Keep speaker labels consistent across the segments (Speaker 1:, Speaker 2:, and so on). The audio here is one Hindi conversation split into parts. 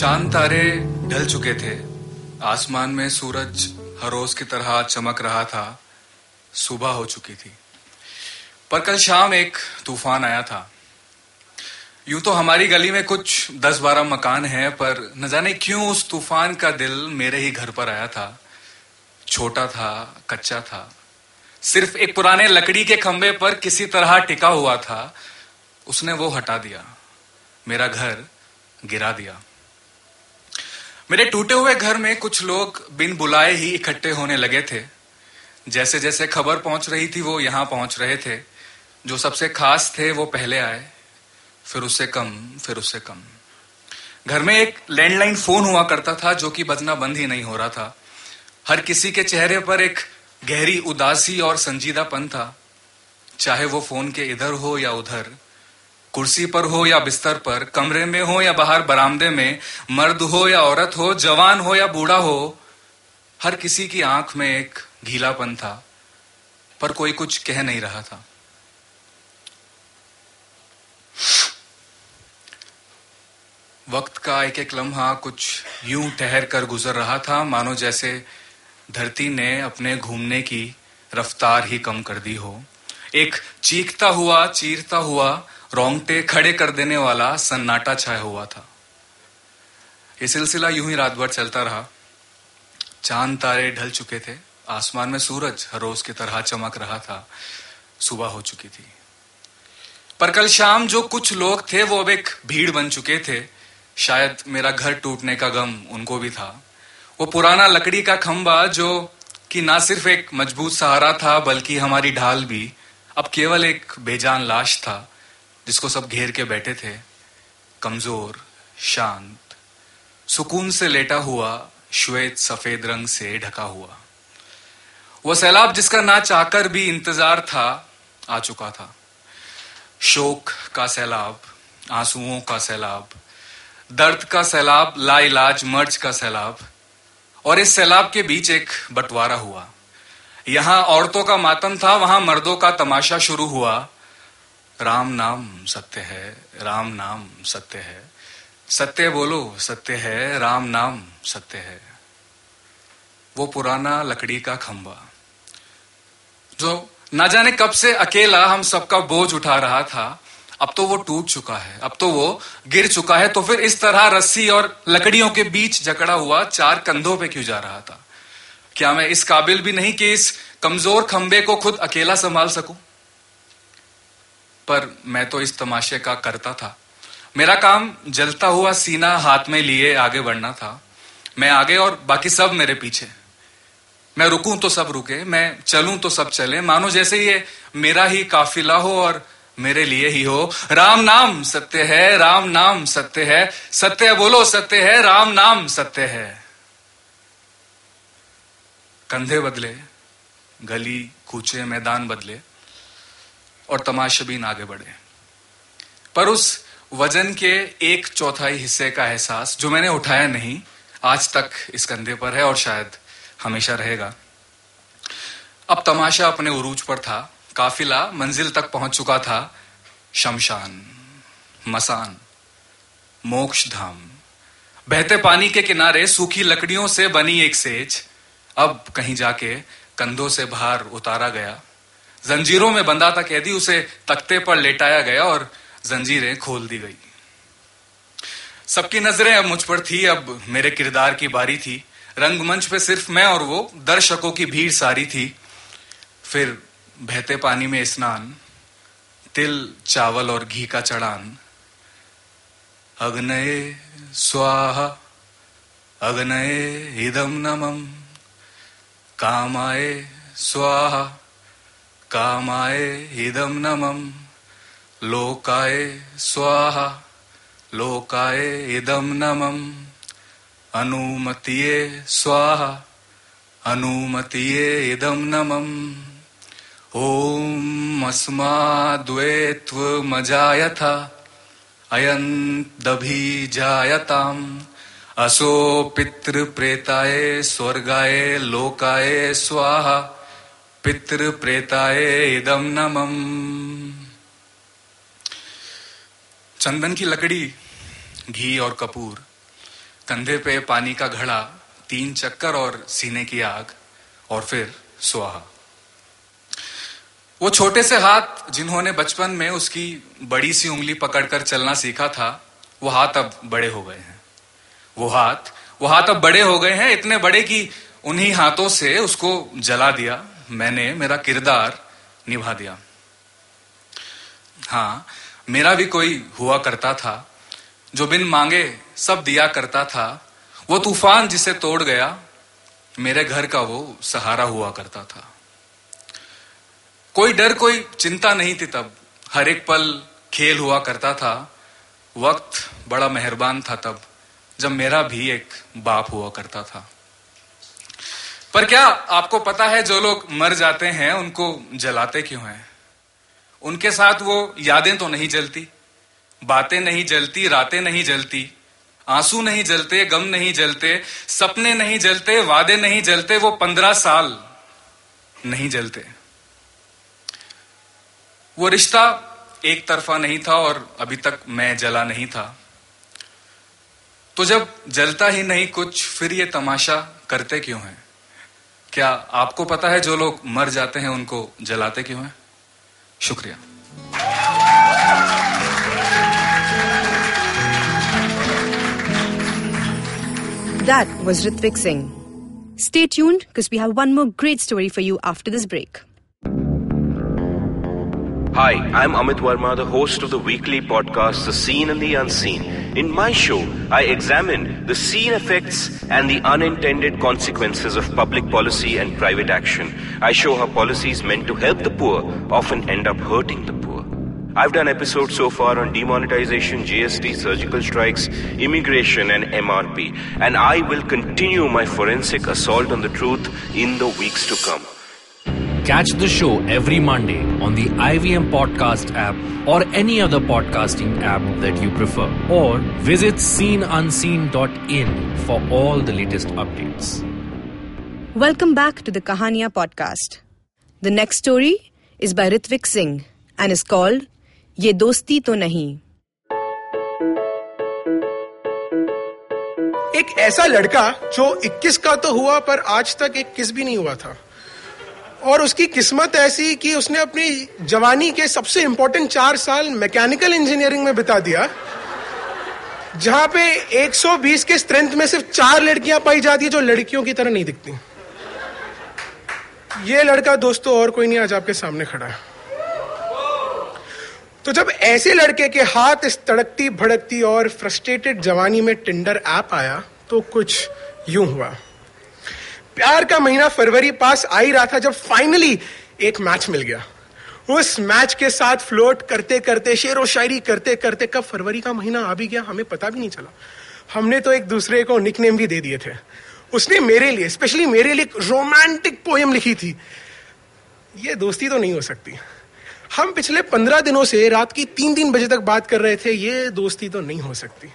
Speaker 1: चाँद तारे ढल चुके थे। आसमान में सूरज हर रोज की तरह चमक रहा था। सुबह हो चुकी थी। पर कल शाम एक तूफ़ान आया था। यूँ तो हमारी गली में कुछ दस बारह मकान हैं, पर न जाने क्यों उस तूफ़ान का दिल मेरे ही घर पर आया था। छोटा था, कच्चा था। सिर्फ़ एक पुराने लकड़ी के खंबे पर किसी तरह टिका हुआ था। उसने वो हटा दिया। मेरा घर गिरा दिया। मेरे टूटे हुए घर में कुछ लोग बिन बुलाए ही इकट्ठे होने लगे थे। जैसे जैसे खबर पहुँच रही थी, वो यहाँ पहुँच रहे थे। जो सबसे खास थे, वो पहले आए। फिर उससे कम, फिर उससे कम। घर में एक लैंडलाइन फ़ोन हुआ करता था, जो कि बजना बंद ही नहीं हो रहा था। हर किसी के चेहरे पर एक गहरी उदासी और संजीदापन था। चाहे वो फ़ोन के इधर हो या उधर कुर्सी पर हो या बिस्तर पर, कमरे में हो या बाहर बरामदे में, मर्द हो या औरत हो, जवान हो या बूढ़ा हो, हर किसी की आँख में एक घीलापन था, पर कोई कुछ कह नहीं रहा था। वक्त का एक एक लम्हा कुछ यूँ ठहर कर गुजर रहा था, मानो जैसे धरती ने अपने घूमने की रफ्तार ही कम कर दी हो। एक चीखता हुआ, चीरता हुआ रोंगटे खड़े कर देने वाला सन्नाटा छाया हुआ था। ये सिलसिला यूँ ही रात भर चलता रहा। चाँद तारे ढल चुके थे। आसमान में सूरज हर रोज की तरह चमक रहा था। सुबह हो चुकी थी। पर कल शाम जो कुछ लोग थे, वो अब एक भीड़ बन चुके थे। शायद मेरा घर टूटने का गम उनको भी था। वो पुराना लकड़ी का खंबा जो कि ना सिर्फ़ एक मज़बूत सहारा था, बल्कि हमारी ढाल भी, अब केवल एक बेजान लाश था। जिसको सब घेर के बैठे थे, कमज़ोर, शांत, सुकून से लेटा हुआ, श्वेत सफ़ेद रंग से ढका हुआ। वो सैलाब जिसका ना चाहकर भी इंतज़ार था, आ चुका था। शोक का सैलाब, आंसुओं का सैलाब, दर्द का सैलाब, लाइलाज, मर्ज का सैलाब, और इस सैलाब के बीच एक बंटवारा हुआ। यहाँ औरतों का मातम था, वहाँ मर्दों का तमाशा शुरू हुआ। राम नाम सत्य है, राम नाम सत्य है। सत्य बोलो, सत्य है, राम नाम सत्य है। वो पुराना लकड़ी का खंबा। जो ना जाने कब से अकेला हम सबका बोझ उठा रहा था, अब तो वो टूट चुका है, अब तो वो गिर चुका है तो फिर इस तरह रस्सी और लकड़ियों के बीच जकड़ा हुआ चार कंधों पे क्यों जा रहा था? क्या मैं इस काबिल भी नहीं कि इस कमज़ोर खंबे को खुद अकेला संभाल सकूँ? पर मैं तो इस तमाशे का करता था। मेरा काम जलता हुआ सीना हाथ में लिए आगे बढ़ना था। मैं आगे और बाकी सब मेरे पीछे। मैं रुकूं तो सब रुके, मैं चलूँ तो सब चले। मानो जैसे ये मेरा ही काफिला हो और मेरे लिए ही हो। राम नाम सत्य है, राम नाम सत्य है। सत्य बोलो, सत्य है, राम नाम सत्य है। कंधे बदले, गली, कूचे, मैदान बदले। और तमाशबीन आगे बढ़े पर उस वज़न के एक चौथाई हिस्से का एहसास, जो मैंने उठाया नहीं, आज तक इस कंधे पर है और शायद हमेशा रहेगा। अब तमाशा अपने उरूज पर था, काफिला मंजिल तक पहुँच चुका था, शमशान, मसान मोक्ष धाम बहते पानी के किनारे सूखी लकड़ियों से बनी एक सेज, अब कहीं जाके कंधों से बाहर उतारा गया। जंजीरों में बंधा था कैदी, उसे तख्ते पर लेटाया गया और जंजीरें खोल दी गई। सबकी नज़रें अब मुझ पर थी, अब मेरे किरदार की बारी थी। रंगमंच पे सिर्फ़ मैं और वो, दर्शकों की भीड़ सारी थी। फिर बहते पानी में स्नान, तिल, चावल और घी का चढ़ान। अग्नये स्वाहा, अग्नये इदम नमम कामाय स्वाहा। कामाय इदम नमम लोकाय स्वाहा। लोकाय इदम नमम अनुमतिये स्वाहा। अनुमतिये इदम नमम ओम अस्माद्वेत्वमजायथा अयन्दभिजायताम्। असो पितृप्रेताय स्वर्गाय लोकाय स्वाहा। पितृप्रेताय इदम नमम। चंदन की लकड़ी, घी और कपूर, कंधे पे पानी का घड़ा, तीन चक्कर और सीने की आग, और फिर स्वाहा वो छोटे से हाथ जिन्होंने बचपन में उसकी बड़ी सी उंगली पकड़कर चलना सीखा था, वो हाथ अब बड़े हो गए हैं। वो हाथ वो हाथ अब बड़े हो गए हैं, इतने बड़े कि उन्हीं हाथों से उसको जला दिया। मैंने मेरा किरदार निभा दिया। हाँ मेरा भी कोई हुआ करता था। जो बिन मांगे सब दिया करता था। वो तूफ़ान जिसे तोड़ गया, मेरे घर का वो सहारा हुआ करता था। कोई डर, कोई चिंता नहीं थी तब। हर एक पल खेल हुआ करता था। वक्त बड़ा मेहरबान था तब, जब मेरा भी एक बाप हुआ करता था। पर क्या आपको पता है जो लोग मर जाते हैं, उनको जलाते क्यों हैं? उनके साथ वो यादें तो नहीं जलती, बातें नहीं जलती, रातें नहीं जलती, आँसू नहीं जलते, गम नहीं जलते, सपने नहीं जलते, वादे नहीं जलते, वो पंद्रह साल नहीं जलते। वो रिश्ता एक तरफा नहीं था और अभी तक मैं जला नहीं था। तो जब जलता ही नहीं, कुछ फिर ये तमाशा करते क्यों हैं? क्या आपको पता है जो लोग मर जाते हैं उनको जलाते क्यों हैं शुक्रिया
Speaker 2: That was Ritvik Singh. Stay tuned because we have one more great story for you after this break.
Speaker 3: Hi, I'm Amit Verma, the host of the weekly podcast The Seen and the Unseen. In my show, I examine the seen effects and the unintended consequences of public policy and private action. I show how policies meant to help the poor often end up hurting the poor. I've done episodes so far on demonetization, GST, surgical strikes, immigration, and MRP, and I will continue my forensic assault on the truth in the weeks to come.
Speaker 4: Catch the show every Monday on the IVM Podcast app or any other podcasting app that you prefer. Or visit sceneunseen.in for all the latest updates.
Speaker 2: Welcome back to the Kahania podcast. The next story is by Ritvik Singh and is called Ye Dosti To Nahi.
Speaker 5: एक ऐसा लड़का जो 21 का तो हुआ पर आज तक एक किस भी नहीं हुआ था और उसकी किस्मत ऐसी कि उसने अपनी जवानी के सबसे इंपॉर्टेंट चार साल मैकेनिकल इंजीनियरिंग में बिता दिया, जहाँ पे 120 के स्ट्रेंथ में सिर्फ़ चार लड़कियाँ पाई जाती है जो लड़कियों की तरह नहीं दिखती। ये लड़का दोस्तों, और कोई नहीं, आज आपके सामने खड़ा है। तो जब ऐसे लड़के के हाथ इस तड़कती भड़कती और फ्रस्ट्रेटेड जवानी में टिंडर ऐप आया तो कुछ यूँ हुआ। प्यार का महीना फरवरी पास आ ही रहा था जब फाइनली एक मैच मिल गया। उस मैच के साथ फ्लोट करते करते, शेर व शायरी करते करते कब फरवरी का महीना आ भी गया, हमें पता भी नहीं चला। हमने तो एक दूसरे को निकनेम भी दे दिए थे। उसने मेरे लिए स्पेशली मेरे लिए रोमांटिक पोएम लिखी थी। ये दोस्ती तो नहीं हो सकती। हम पिछले पंद्रह दिनों से रात की तीन तीन बजे तक बात कर रहे थे, ये दोस्ती तो नहीं हो सकती।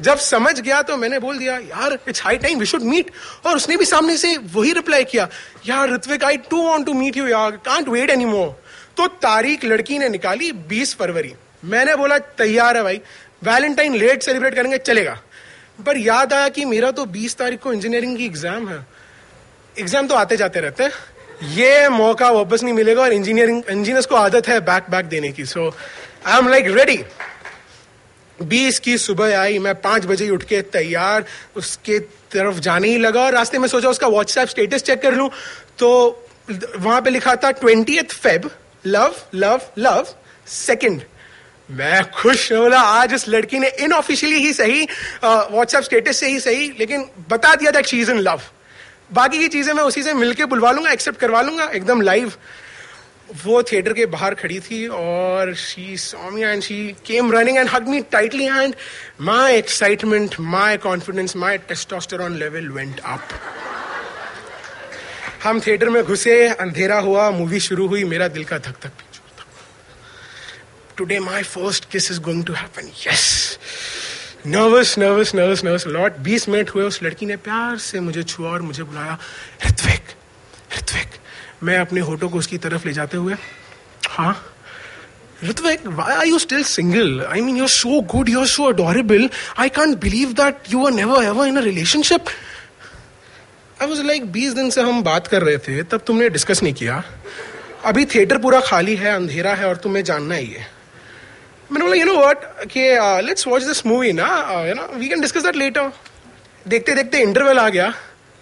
Speaker 5: जब समझ गया तो मैंने बोल दिया, यार it's high time we should meet और उसने भी सामने से वही रिप्लाई किया, यार, Ritwik I too want to meet you यार कांट वेट एनी मोर तो तारीख लड़की ने निकाली 20 फरवरी। मैंने बोला, तैयार है भाई वैलेंटाइन लेट सेलिब्रेट करेंगे, चलेगा. पर याद आया कि मेरा तो 20 तारीख को इंजीनियरिंग की एग्ज़ाम है। एग्ज़ाम तो आते जाते रहते हैं। ये मौका वापस नहीं मिलेगा और इंजीनियरिंग इंजीनियर्स को आदत है बैक बैक देने की। So I am like ready बीस की सुबह आई, मैं पाँच बजे उठ के तैयार, उसके तरफ़ जाने ही लगा और रास्ते में सोचा उसका व्हाट्सएप स्टेटस चेक कर लूँ। तो वहाँ पे लिखा था twenty Feb, love love love, second. मैं खुश बोला, आज उस लड़की ने इनऑफिशियली ही सही व्हाट्सएप स्टेटस से ही सही, लेकिन बता दिया that she is in love बाकी की चीज़ें मैं उसी से मिलके बुलवा लूँगा एक्सेप्ट करवा लूँगा, एकदम लाइव वो थिएटर के बाहर खड़ी थी और she saw and she came running and hug me tightly and my excitement my confidence my testosterone level went up हम थिएटर में घुसे, अंधेरा हुआ मूवी शुरू हुई, मेरा दिल का धक धक today my first kiss is going to happen yes nervous nervous nervous nervous lot बीस मिनट हुए, उस लड़की ने प्यार से मुझे छुआ और मुझे बुलाया, ऋत्विक मैं अपने होठों को उसकी तरफ़ ले जाते हुए हाँ Ritwik why are you still single? I mean, you're so good, you're so adorable. I can't believe that you were never ever in a relationship. I was like, 20 दिन से हम बात कर रहे थे तब तुमने डिस्कस नहीं किया अभी थिएटर पूरा खाली है अंधेरा है और तुम्हें जानना ही है मैंने बोला यू नो व्हाट कि लेट्स वॉच दिस मूवी ना you know we can discuss that later देखते देखते इंटरवल आ गया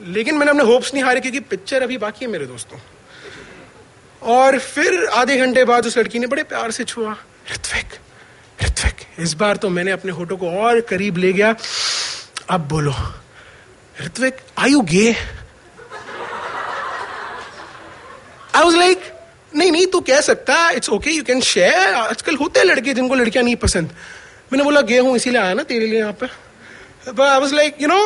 Speaker 5: लेकिन मैंने अपने होप्स नहीं हारे क्योंकि पिक्चर अभी बाकी है मेरे दोस्तों और फिर आधे घंटे बाद उस लड़की ने बड़े प्यार से छुआ ऋत्विक ऋत्विक इस बार तो मैंने अपने होठों को और करीब ले गया अब बोलो Ritvik I you gay I was like नहीं नहीं तू कह सकता it's okay you can share आजकल होते हैं लड़के जिनको लड़कियाँ नहीं पसंद मैंने बोला गे हूँ इसीलिए आया ना तेरे लिए यहाँ पे I was like you know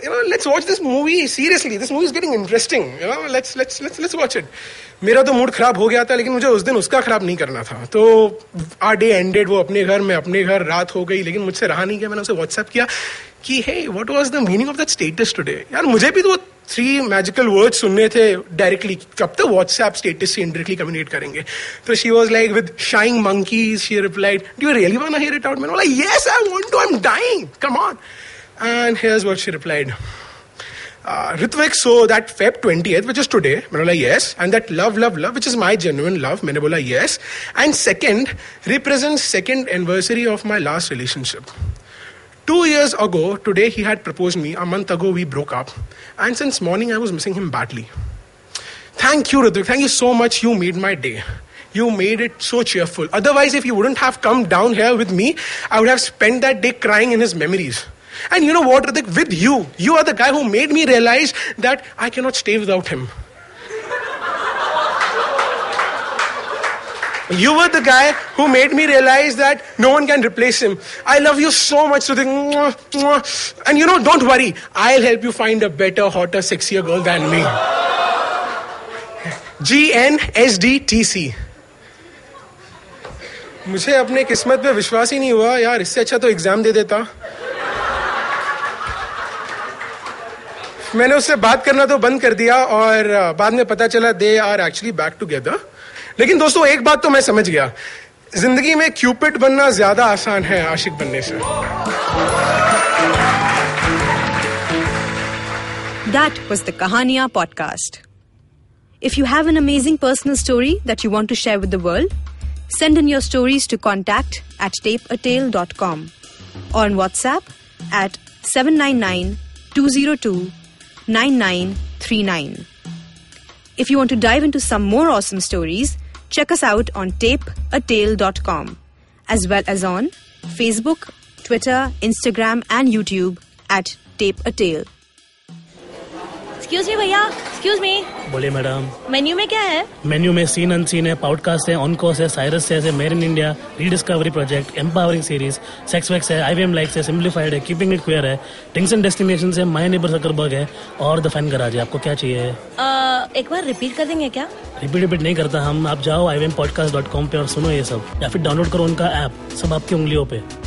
Speaker 5: you know, let's watch this movie seriously. This movie is getting interesting. You know, let's let's let's let's watch it. मेरा तो मूड खराब हो गया था, लेकिन मुझे उस दिन उसका खराब नहीं करना था। तो आर डे एंडेड वो अपने घर, में अपने घर, रात हो गई, लेकिन मुझसे रहा नहीं गया। मैंने उसे व्हाट्सएप किया कि hey what was the meaning of that status today यार, मुझे भी तो थ्री मैजिकल वर्ड सुनने थे डायरेक्टली कब तक व्हाट्सएप स्टेटस से इंडायरेक्टली कम्युनिकेट करेंगे? तो she was like with shying monkeys she replied do you really want hear it out मैंने बोला yes I want to I am dying come on and here's what she replied uh, Ritvik, so that Feb 20th, which is today, Menola, yes. And that love, love, love, which is my genuine love, Menola, yes. And second, represents second anniversary of my last relationship. Two years ago, today he had proposed me. A month ago, we broke up. And since morning, I was missing him badly. Thank you, Ritvik. Thank you so much. You made my day you made it so cheerful. Otherwise, if you wouldn't have come down here with me, I would have spent that day crying in his memories. And you know what, Ritik? With you, you are the guy who made me realize that I cannot stay without him. You were the guy who made me realize that no one can replace him. I love you so much, Ritik. Mwah, mwah. And you know, don't worry. I'll help you find a better, hotter, sexier girl than me. G N S D T C. मुझे अपने किस्मत पे विश्वास ही नहीं हुआ यार इससे अच्छा तो एग्जाम दे देता मैंने उससे बात करना तो बंद कर दिया और बाद में पता चला they are actually back together लेकिन दोस्तों, एक बात तो मैं समझ गया। ज़िंदगी में क्यूपिड बनना ज़्यादा आसान है आशिक बनने से।
Speaker 2: That was the Kahaniya podcast if you have an amazing personal story that you want to share with the world send in your stories to contact at tape a tale dot com on WhatsApp at seven nine nine two zero two 9939. If you want to dive into some more awesome stories, check us out on tapeatale.com as well as on Facebook, Twitter, Instagram, and YouTube at Tape a Tale.
Speaker 6: Excuse me भैया. एक्सक्यूज मी
Speaker 7: बोले मैडम.
Speaker 6: मेन्यू में क्या है?
Speaker 7: मेन्यू में सीन अनसीन है पॉडकास्ट है ऑनकोर्स है साइरस है मेर in India rediscovery project empowering series sex wax है आईवीएम लाइक्स है सिम्प्लीफाइड है कीपिंग इट क्लियर है टिंग्स एंड डेस्टिनेशन है माय नेबर सकरबर्ग है और द फ़ैन गराज है. आपको क्या चाहिए?
Speaker 6: अ, एक बार रिपीट कर देंगे क्या?
Speaker 7: रिपीट रिपीट नहीं करता हम. आप जाओ आई पॉडकास्ट डॉट कॉम पे और सुनो ये सब. या फिर डाउनलोड करो उनका ऐप सब आपकी उंगलियों पे.